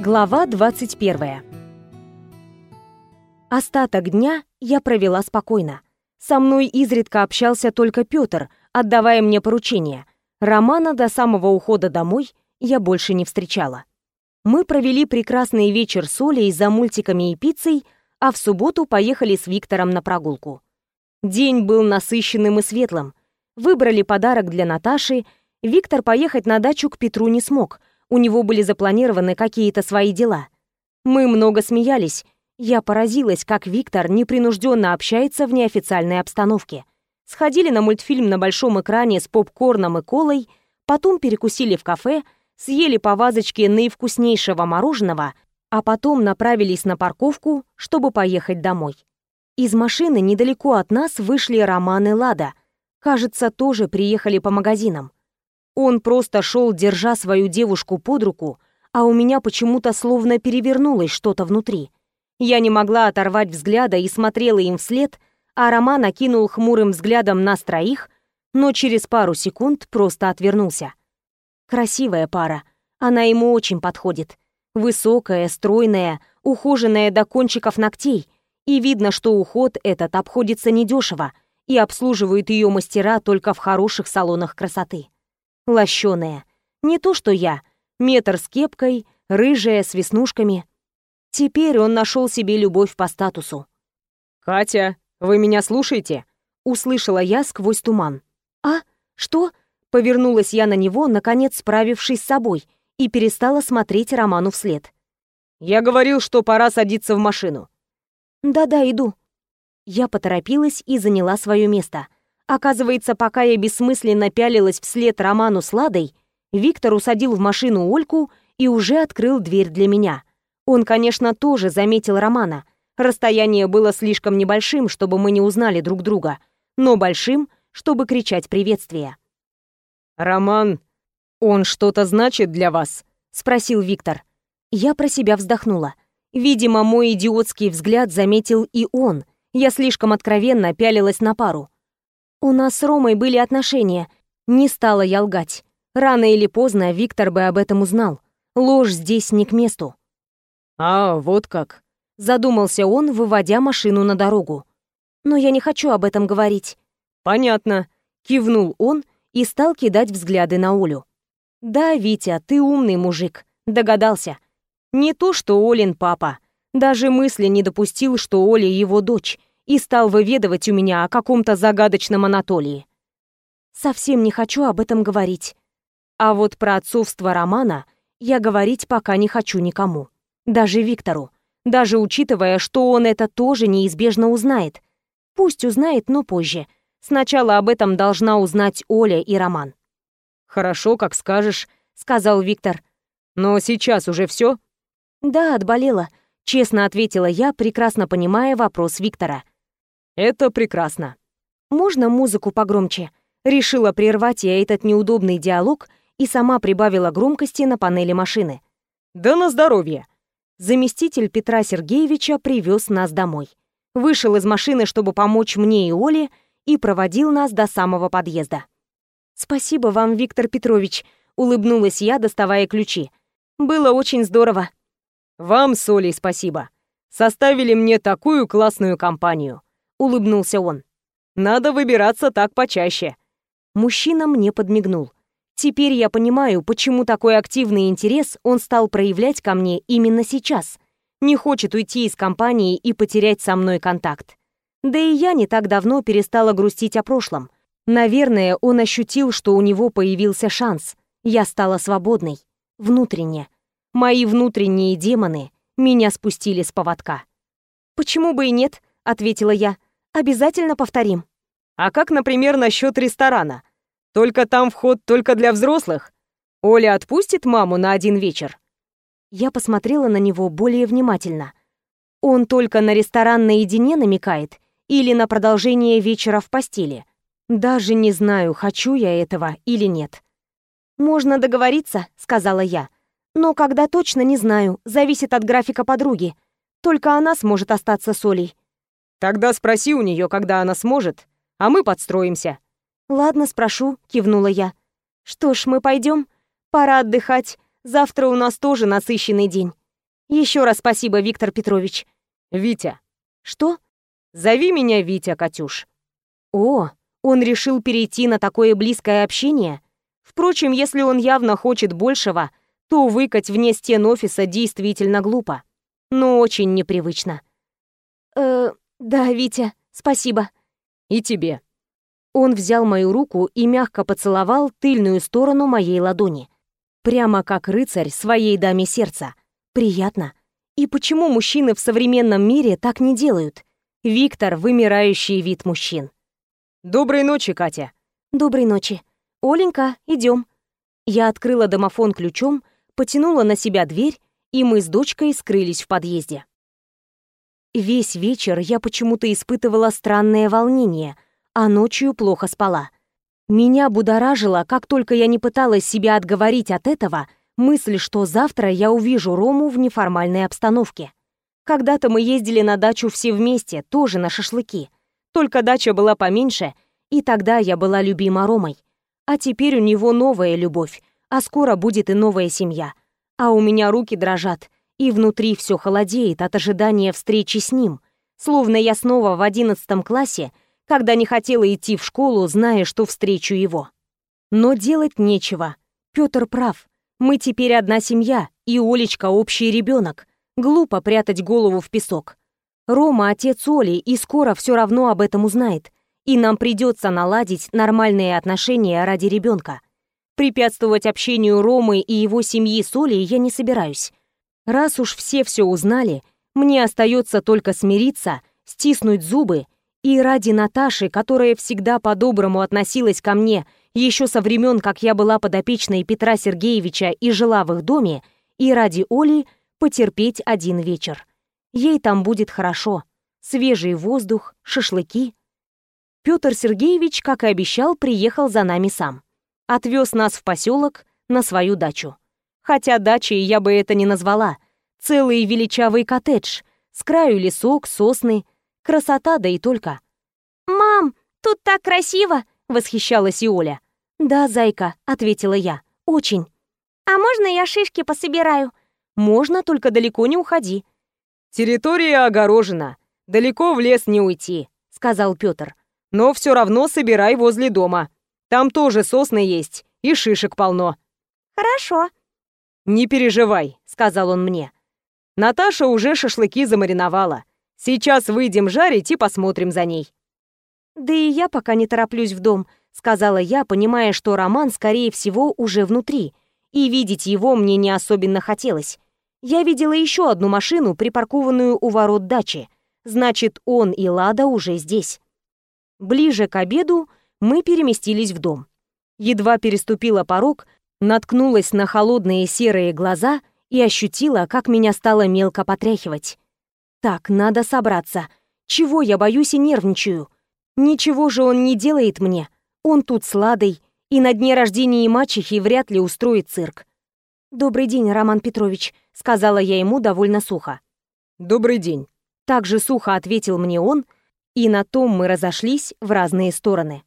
Глава 21. Остаток дня я провела спокойно. Со мной изредка общался только Пётр, отдавая мне поручения. Романа до самого ухода домой я больше не встречала. Мы провели прекрасный вечер с Олей за мультиками и пиццей, а в субботу поехали с Виктором на прогулку. День был насыщенным и светлым. Выбрали подарок для Наташи. Виктор поехать на дачу к Петру не смог — у него были запланированы какие-то свои дела. Мы много смеялись. Я поразилась, как Виктор непринужденно общается в неофициальной обстановке. Сходили на мультфильм на большом экране с попкорном и колой, потом перекусили в кафе, съели по вазочке наивкуснейшего мороженого, а потом направились на парковку, чтобы поехать домой. Из машины недалеко от нас вышли Роман и Лада. Кажется, тоже приехали по магазинам. Он просто шел, держа свою девушку под руку, а у меня почему-то словно перевернулось что-то внутри. Я не могла оторвать взгляда и смотрела им вслед, а Роман окинул хмурым взглядом нас троих, но через пару секунд просто отвернулся. Красивая пара, она ему очень подходит. Высокая, стройная, ухоженная до кончиков ногтей, и видно, что уход этот обходится недешево, и обслуживают ее мастера только в хороших салонах красоты лощеная. Не то что я, метр с кепкой, рыжая, с веснушками. Теперь он нашел себе любовь по статусу. «Катя, вы меня слушаете?» Услышала я сквозь туман. «А? Что?» Повернулась я на него, наконец справившись с собой, и перестала смотреть Роману вслед. «Я говорил, что пора садиться в машину». «Да-да, иду». Я поторопилась и заняла свое место — Оказывается, пока я бессмысленно пялилась вслед Роману с Ладой, Виктор усадил в машину Ольку и уже открыл дверь для меня. Он, конечно, тоже заметил Романа. Расстояние было слишком небольшим, чтобы мы не узнали друг друга, но большим, чтобы кричать приветствие. «Роман, он что-то значит для вас?» — спросил Виктор. Я про себя вздохнула. Видимо, мой идиотский взгляд заметил и он. Я слишком откровенно пялилась на пару. У нас с Ромой были отношения. Не стала я лгать. Рано или поздно Виктор бы об этом узнал. Ложь здесь не к месту. «А, вот как», — задумался он, выводя машину на дорогу. «Но я не хочу об этом говорить». «Понятно», — кивнул он и стал кидать взгляды на Олю. «Да, Витя, ты умный мужик», — догадался. Не то, что Олин папа. Даже мысли не допустил, что Оля его дочь, и стал выведывать у меня о каком-то загадочном Анатолии. Совсем не хочу об этом говорить. А вот про отцовство Романа я говорить пока не хочу никому. Даже Виктору. Даже учитывая, что он это тоже неизбежно узнает. Пусть узнает, но позже. Сначала об этом должна узнать Оля и Роман. «Хорошо, как скажешь», — сказал Виктор. «Но сейчас уже все? «Да, отболела», — честно ответила я, прекрасно понимая вопрос Виктора. Это прекрасно. Можно музыку погромче? Решила прервать я этот неудобный диалог и сама прибавила громкости на панели машины. Да на здоровье. Заместитель Петра Сергеевича привез нас домой. Вышел из машины, чтобы помочь мне и Оле, и проводил нас до самого подъезда. «Спасибо вам, Виктор Петрович», — улыбнулась я, доставая ключи. «Было очень здорово». «Вам, Солей, спасибо. Составили мне такую классную компанию улыбнулся он. Надо выбираться так почаще. Мужчина мне подмигнул. Теперь я понимаю, почему такой активный интерес он стал проявлять ко мне именно сейчас. Не хочет уйти из компании и потерять со мной контакт. Да и я не так давно перестала грустить о прошлом. Наверное, он ощутил, что у него появился шанс. Я стала свободной. Внутренне. Мои внутренние демоны меня спустили с поводка. «Почему бы и нет?» — ответила я. Обязательно повторим. А как, например, насчет ресторана? Только там вход только для взрослых? Оля отпустит маму на один вечер? Я посмотрела на него более внимательно. Он только на ресторан наедине намекает или на продолжение вечера в постели? Даже не знаю, хочу я этого или нет. «Можно договориться», — сказала я. «Но когда точно не знаю, зависит от графика подруги. Только она сможет остаться с Олей. Тогда спроси у нее, когда она сможет, а мы подстроимся». «Ладно, спрошу», — кивнула я. «Что ж, мы пойдем. Пора отдыхать. Завтра у нас тоже насыщенный день». Еще раз спасибо, Виктор Петрович. Витя. Что? Зови меня Витя, Катюш. О, он решил перейти на такое близкое общение? Впрочем, если он явно хочет большего, то выкать вне стен офиса действительно глупо. Но очень непривычно. Э, да, Витя, спасибо. И тебе. Он взял мою руку и мягко поцеловал тыльную сторону моей ладони. Прямо как рыцарь своей даме сердца. Приятно. И почему мужчины в современном мире так не делают? Виктор — вымирающий вид мужчин. Доброй ночи, Катя. Доброй ночи. Оленька, идем. Я открыла домофон ключом, потянула на себя дверь, и мы с дочкой скрылись в подъезде. Весь вечер я почему-то испытывала странное волнение — а ночью плохо спала. Меня будоражило, как только я не пыталась себя отговорить от этого, мысль, что завтра я увижу Рому в неформальной обстановке. Когда-то мы ездили на дачу все вместе, тоже на шашлыки. Только дача была поменьше, и тогда я была любима Ромой. А теперь у него новая любовь, а скоро будет и новая семья. А у меня руки дрожат, и внутри все холодеет от ожидания встречи с ним, словно я снова в одиннадцатом классе когда не хотела идти в школу, зная, что встречу его. Но делать нечего. Пётр прав. Мы теперь одна семья, и Олечка общий ребенок. Глупо прятать голову в песок. Рома отец Оли, и скоро все равно об этом узнает. И нам придется наладить нормальные отношения ради ребенка. Препятствовать общению Ромы и его семьи с Олей я не собираюсь. Раз уж все все узнали, мне остается только смириться, стиснуть зубы и ради Наташи, которая всегда по-доброму относилась ко мне еще со времен, как я была подопечной Петра Сергеевича и жила в их доме, и ради Оли потерпеть один вечер. Ей там будет хорошо. Свежий воздух, шашлыки. Петр Сергеевич, как и обещал, приехал за нами сам. Отвез нас в поселок на свою дачу. Хотя дачей я бы это не назвала. Целый величавый коттедж, с краю лесок, сосны — Красота, да и только. «Мам, тут так красиво!» — восхищалась и Оля. «Да, зайка», — ответила я, — «очень». «А можно я шишки пособираю?» «Можно, только далеко не уходи». «Территория огорожена. Далеко в лес не уйти», — сказал Пётр. «Но все равно собирай возле дома. Там тоже сосны есть, и шишек полно». «Хорошо». «Не переживай», — сказал он мне. «Наташа уже шашлыки замариновала. Сейчас выйдем жарить и посмотрим за ней». «Да и я пока не тороплюсь в дом», — сказала я, понимая, что Роман, скорее всего, уже внутри, и видеть его мне не особенно хотелось. Я видела еще одну машину, припаркованную у ворот дачи. Значит, он и Лада уже здесь. Ближе к обеду мы переместились в дом. Едва переступила порог, наткнулась на холодные серые глаза и ощутила, как меня стало мелко потряхивать. Так, надо собраться. Чего я боюсь и нервничаю? Ничего же он не делает мне. Он тут с Ладой, и на дне рождения мачехи вряд ли устроит цирк. «Добрый день, Роман Петрович», — сказала я ему довольно сухо. «Добрый день», — так же сухо ответил мне он, и на том мы разошлись в разные стороны.